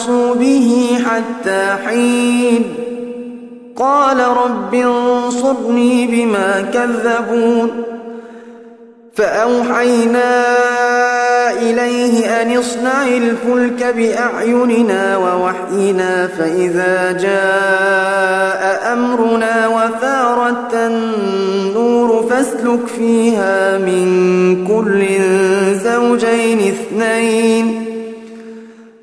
فتربصوا به حتى حين. قال رب انصرني بما كذبون. فأوحينا إليه أن اصنع الفلك بأعيننا ووحينا فإذا جاء أمرنا وفارت النور فاسلك فيها من كل زوجين اثنين.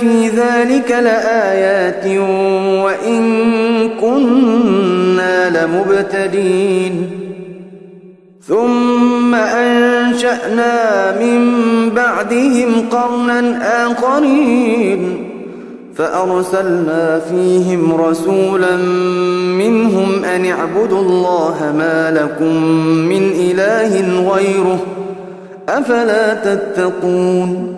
في ذلك لآيات وإن كنا لمبتدين ثم أنشأنا من بعدهم قرنا آخرين فأرسلنا فيهم رسولا منهم أن اعبدوا الله ما لكم من إله غيره أفلا تتقون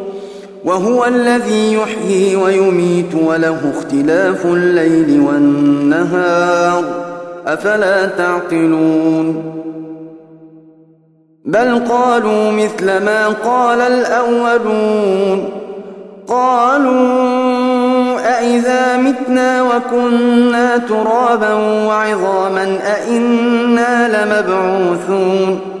وهو الذي يحيي ويميت وله اختلاف الليل والنهار. أفلا تعقلون؟ بل قالوا مثل ما قال الأولون. قالوا أإذا متنا وكنا ترابا وعظاما أإنا لمبعوثون.